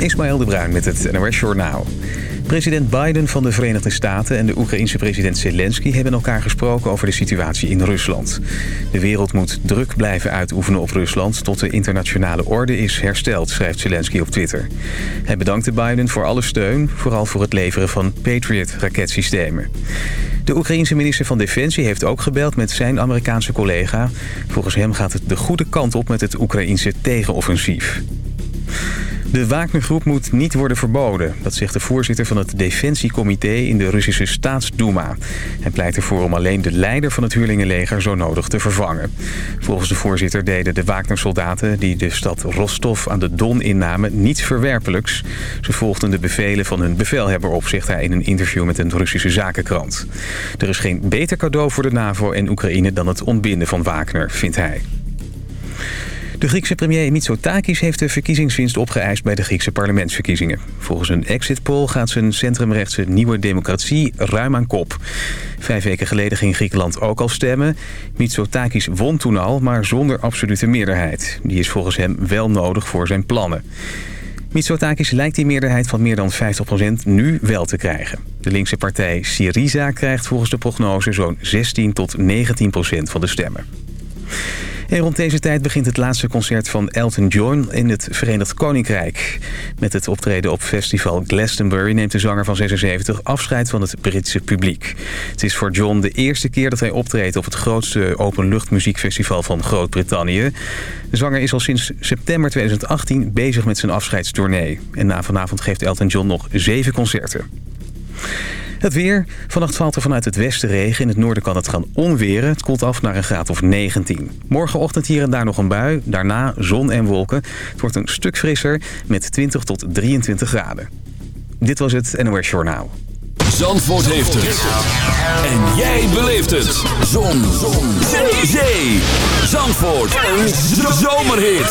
Ismaël de Bruin met het NOS Journaal. President Biden van de Verenigde Staten en de Oekraïense president Zelensky... hebben elkaar gesproken over de situatie in Rusland. De wereld moet druk blijven uitoefenen op Rusland... tot de internationale orde is hersteld, schrijft Zelensky op Twitter. Hij bedankte Biden voor alle steun, vooral voor het leveren van Patriot-raketsystemen. De Oekraïense minister van Defensie heeft ook gebeld met zijn Amerikaanse collega. Volgens hem gaat het de goede kant op met het Oekraïense tegenoffensief. De Wagnergroep moet niet worden verboden. Dat zegt de voorzitter van het Defensiecomité in de Russische Staatsduma. Hij pleit ervoor om alleen de leider van het huurlingenleger zo nodig te vervangen. Volgens de voorzitter deden de Wagner-soldaten die de stad Rostov aan de Don innamen niets verwerpelijks. Ze volgden de bevelen van hun bevelhebber op, zegt hij in een interview met een Russische zakenkrant. Er is geen beter cadeau voor de NAVO en Oekraïne dan het ontbinden van Wagner, vindt hij. De Griekse premier Mitsotakis heeft de verkiezingswinst opgeëist bij de Griekse parlementsverkiezingen. Volgens een exit poll gaat zijn centrumrechtse Nieuwe Democratie ruim aan kop. Vijf weken geleden ging Griekenland ook al stemmen. Mitsotakis won toen al, maar zonder absolute meerderheid. Die is volgens hem wel nodig voor zijn plannen. Mitsotakis lijkt die meerderheid van meer dan 50% nu wel te krijgen. De linkse partij Syriza krijgt volgens de prognose zo'n 16 tot 19% van de stemmen. Rond deze tijd begint het laatste concert van Elton John in het Verenigd Koninkrijk. Met het optreden op festival Glastonbury neemt de zanger van 76 afscheid van het Britse publiek. Het is voor John de eerste keer dat hij optreedt op het grootste openluchtmuziekfestival van Groot-Brittannië. De zanger is al sinds september 2018 bezig met zijn afscheidstournee. En na vanavond geeft Elton John nog zeven concerten. Het weer. Vannacht valt er vanuit het westen regen. In het noorden kan het gaan onweren. Het koelt af naar een graad of 19. Morgenochtend hier en daar nog een bui. Daarna zon en wolken. Het wordt een stuk frisser met 20 tot 23 graden. Dit was het NOS Journaal. Zandvoort heeft het. En jij beleeft het. Zon. zon. Zee. Zee. Zandvoort. Een zomerhit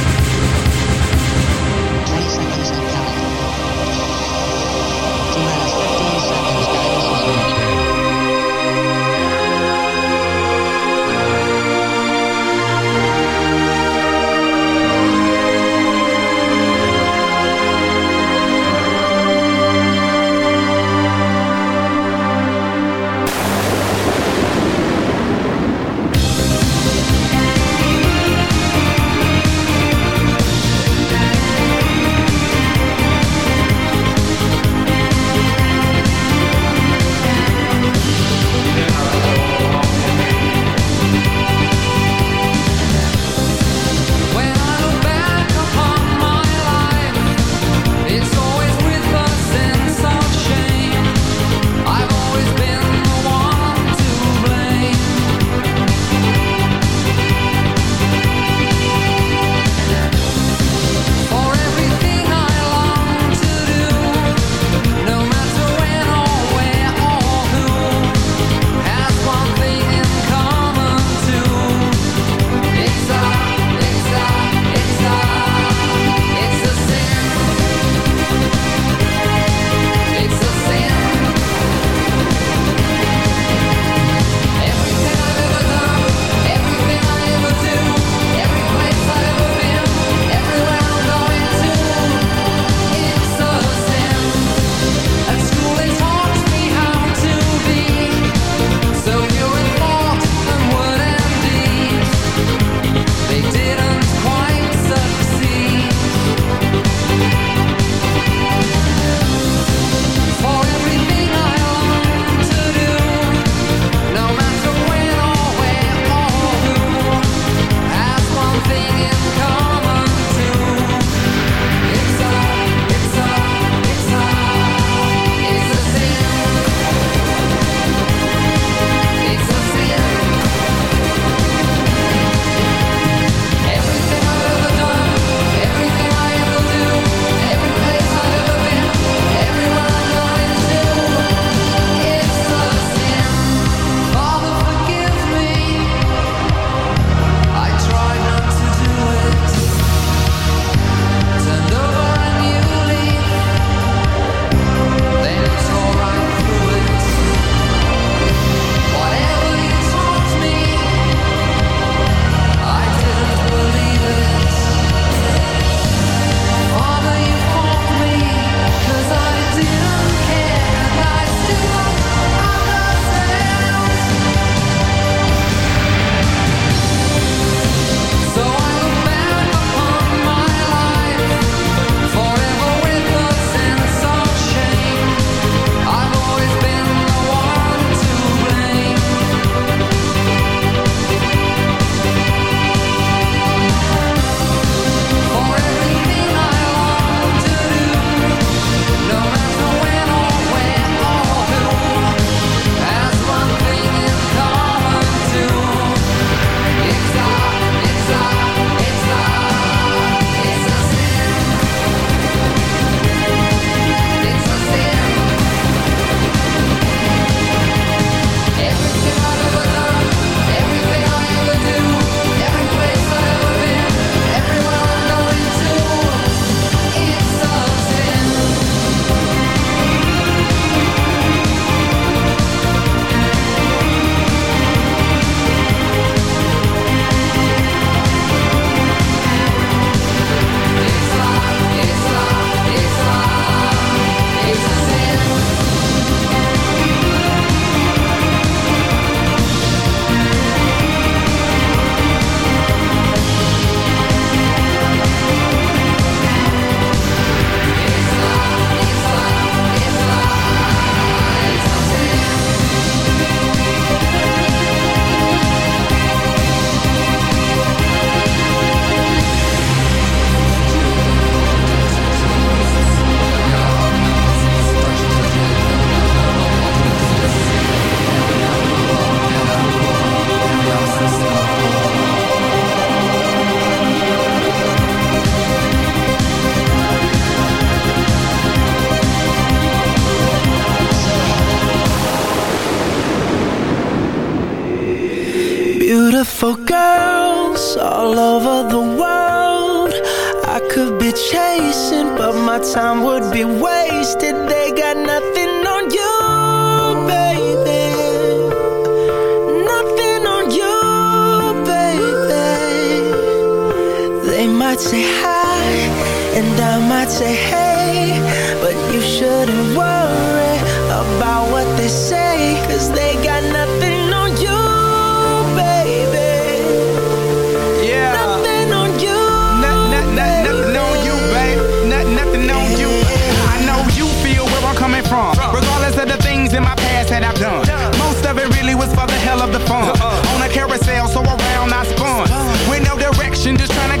Say hi and I might say hey But you shouldn't worry about what they say Cause they got nothing on you, baby Yeah Nothing on you no, no, no, Nothing on you, babe no, Nothing on you I know you feel where I'm coming from Regardless of the things in my past that I've done. Most of it really was for the hell of the fun. Uh-uh. On a carousel, so around I spun. With no direction, just trying to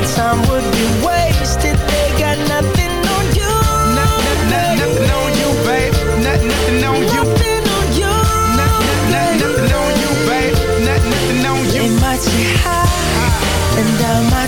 My time would be wasted. They got nothing on you. Nothing, nothing, nothing on you, babe. Nothing, nothing on you. Nothing on you. Nothing, nothing, nothing on you, babe. Nothing, nothing on you. They might say hi, and I might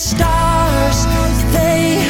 Stars, they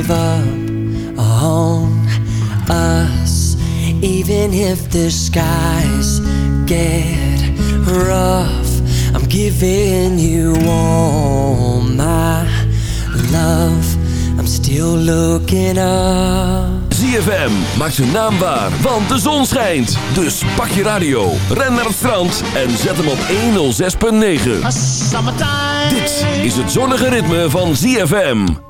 Give up on us Even if the skies get rough I'm giving you all my love I'm still looking up ZFM maakt zijn naam waar, want de zon schijnt. Dus pak je radio, ren naar het strand en zet hem op 106.9. Dit is het zonnige ritme van ZFM.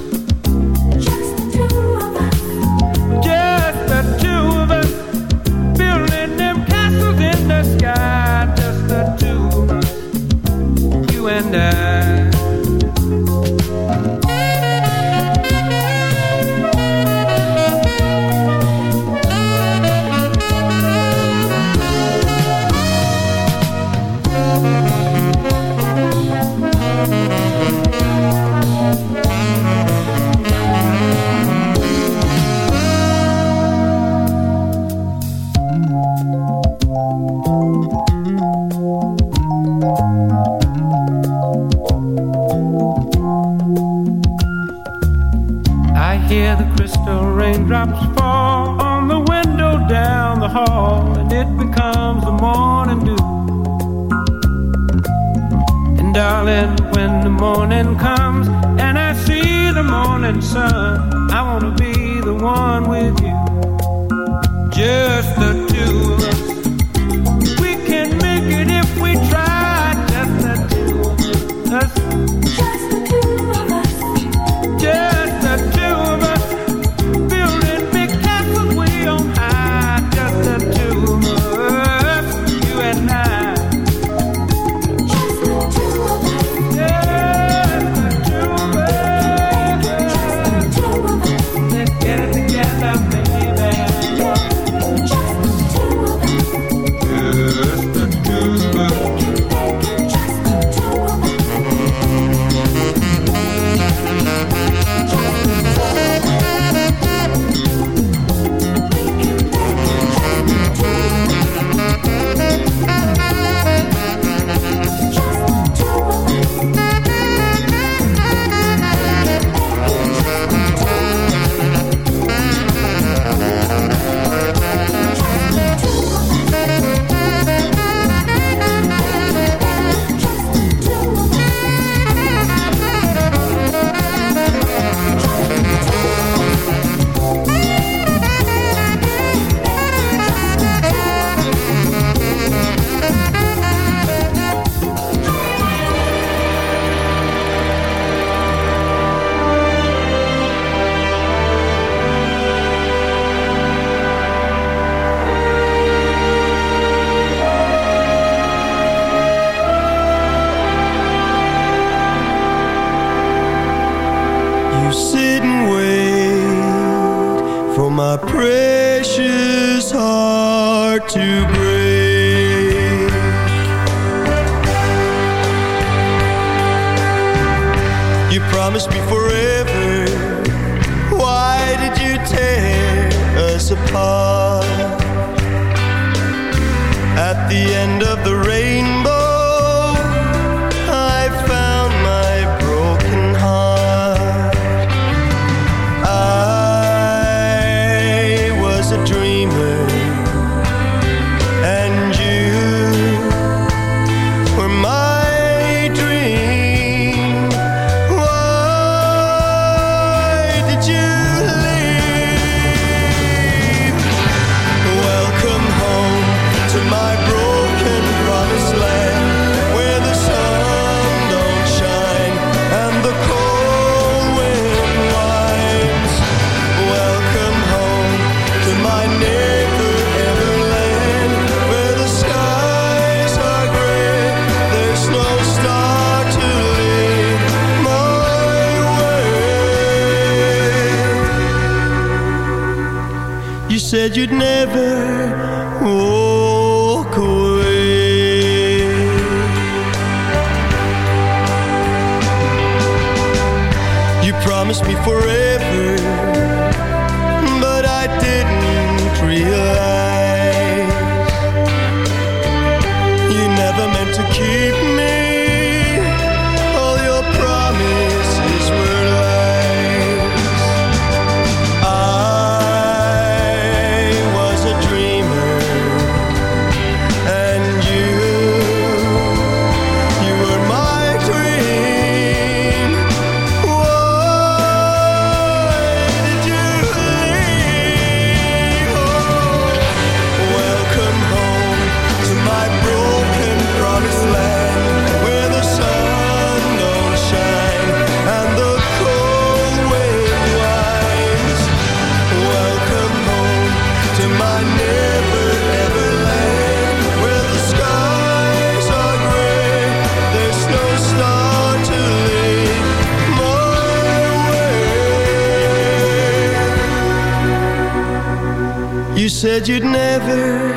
Promised me forever said you'd never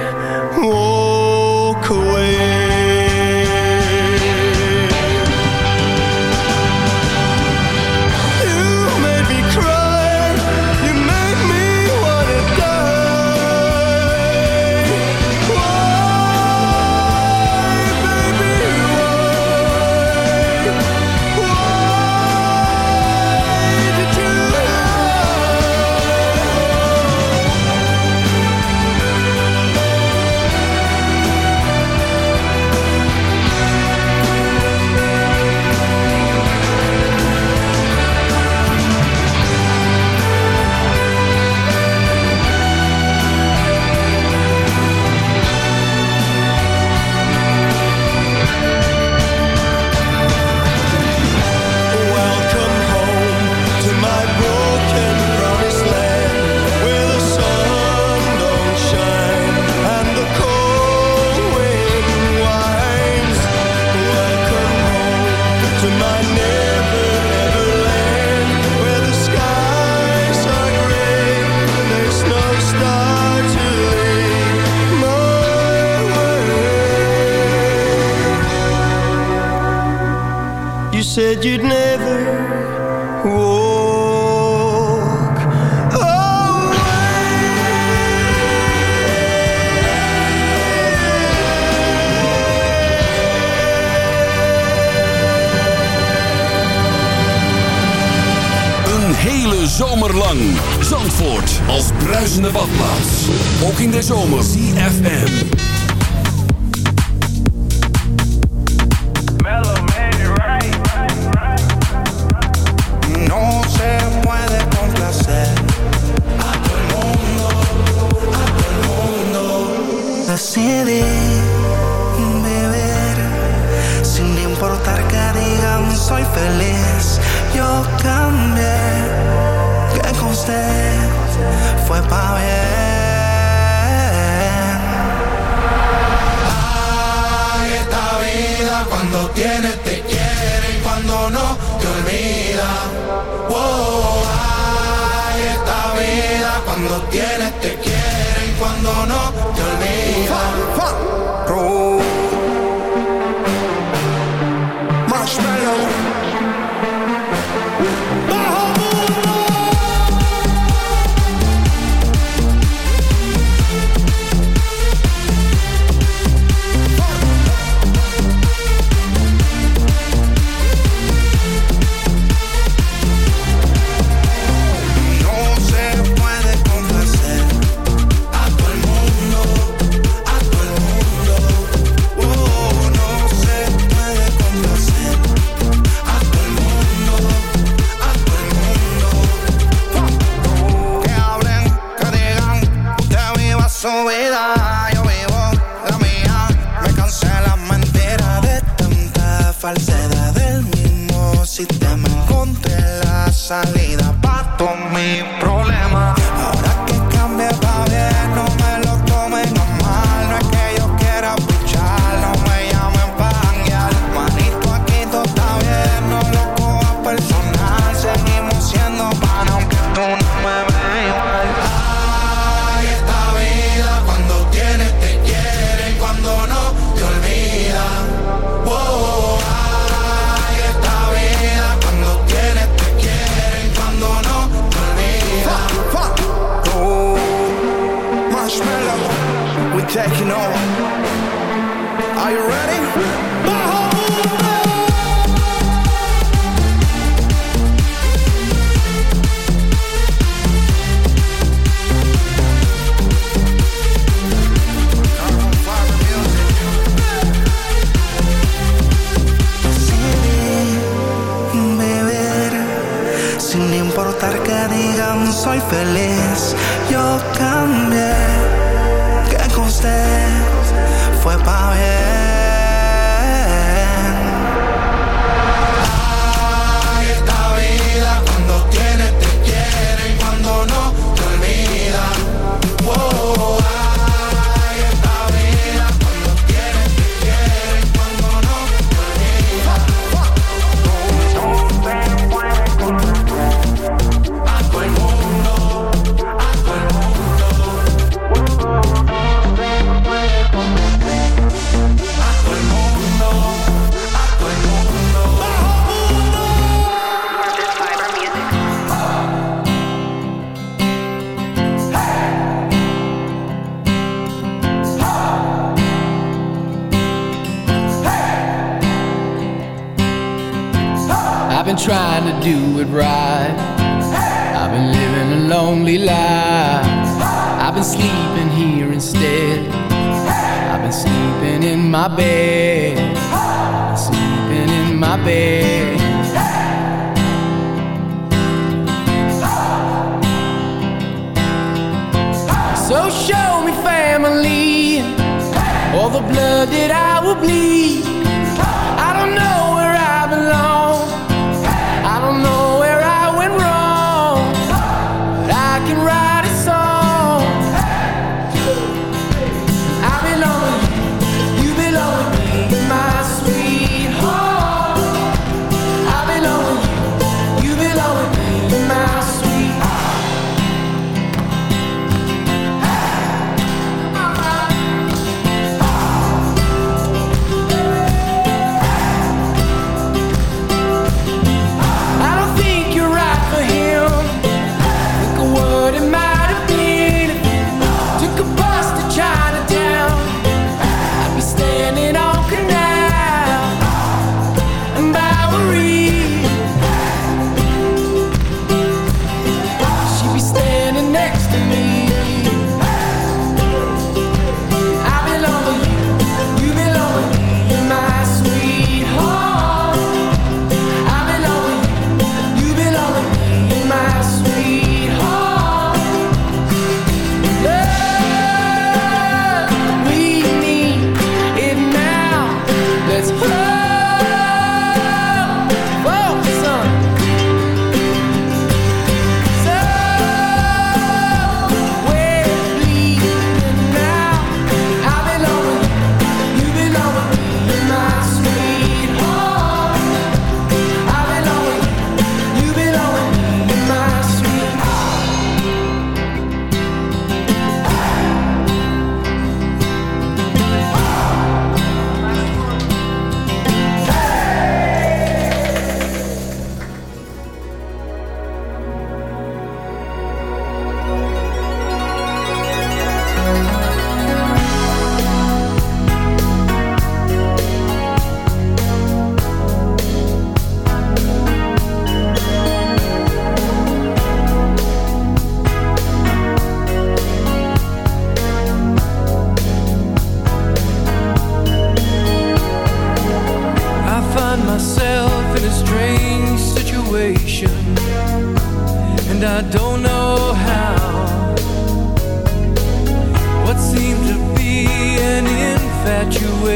fue pa' bien.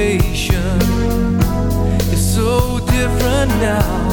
station is so different now.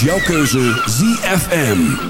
Jouw keuze ZFM.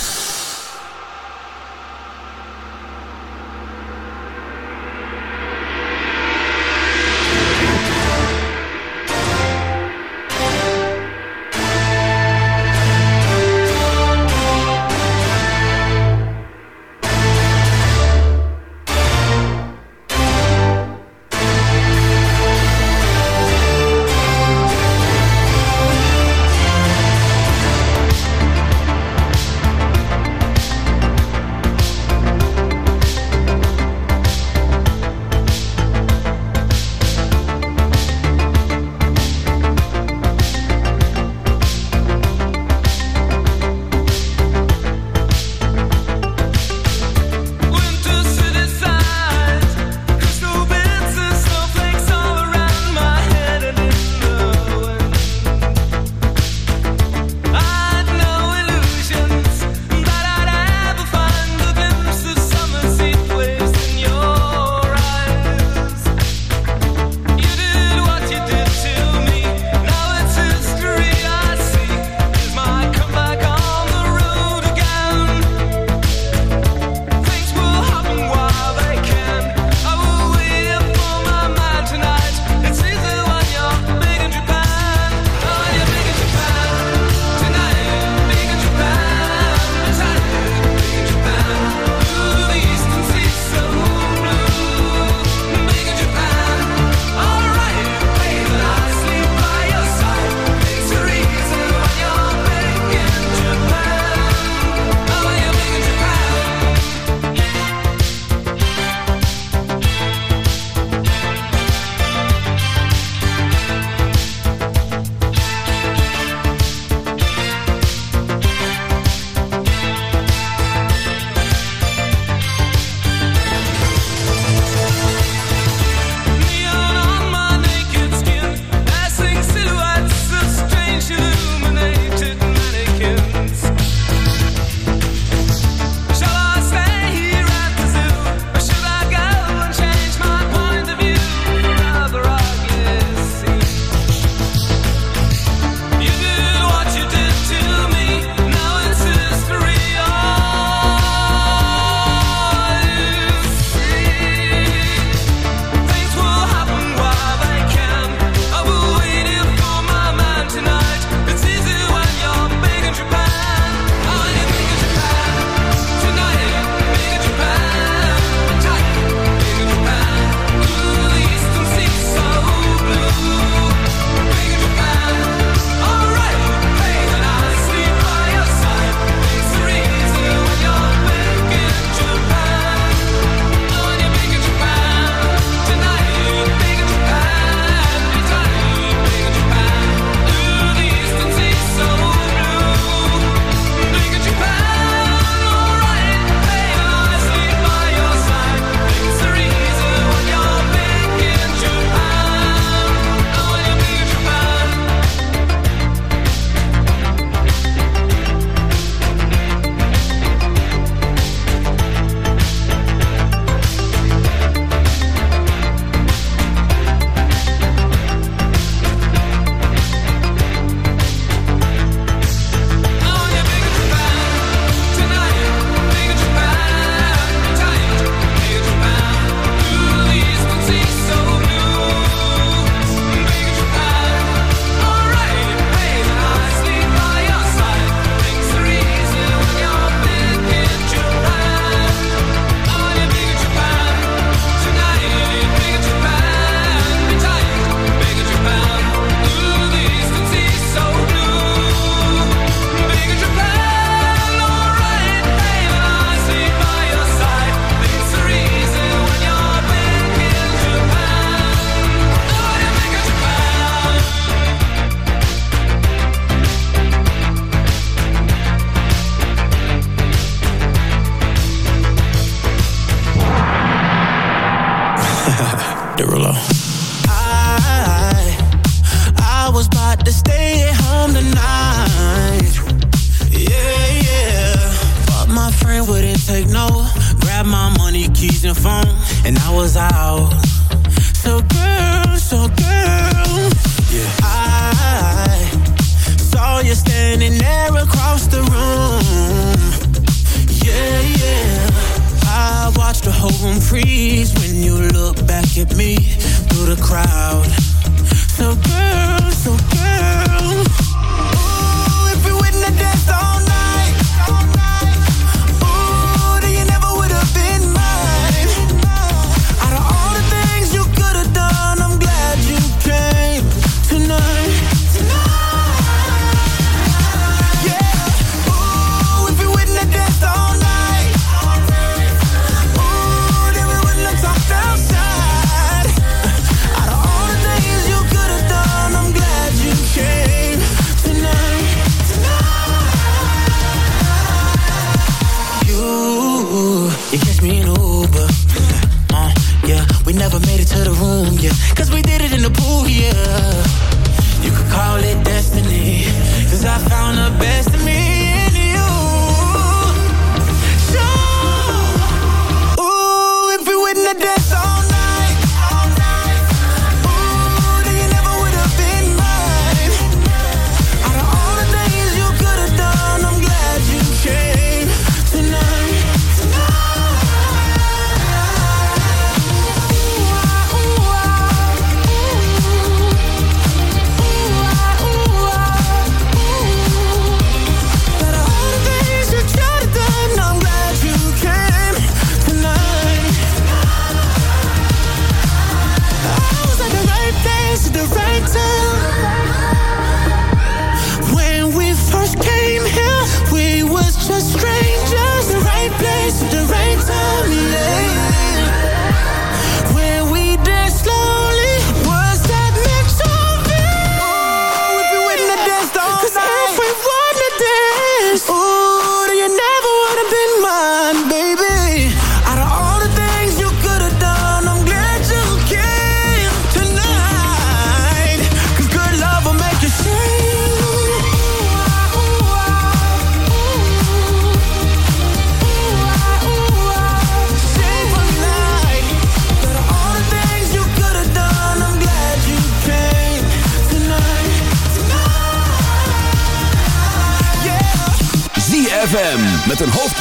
found the best in me.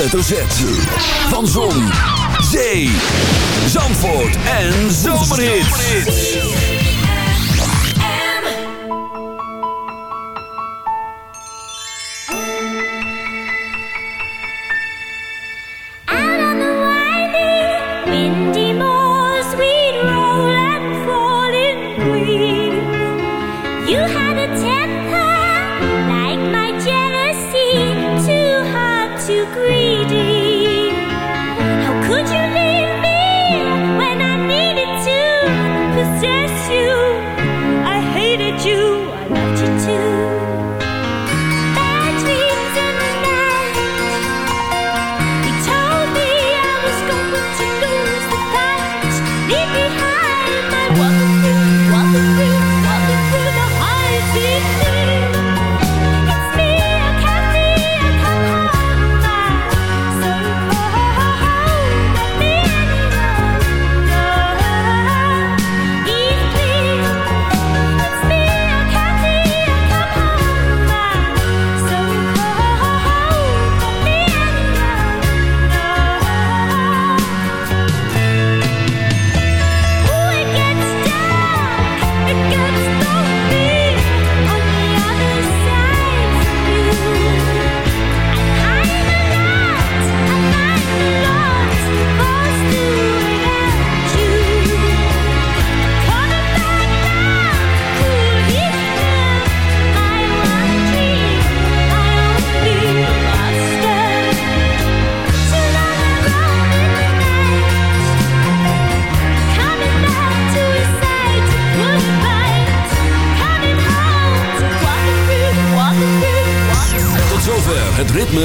hoofdletter Z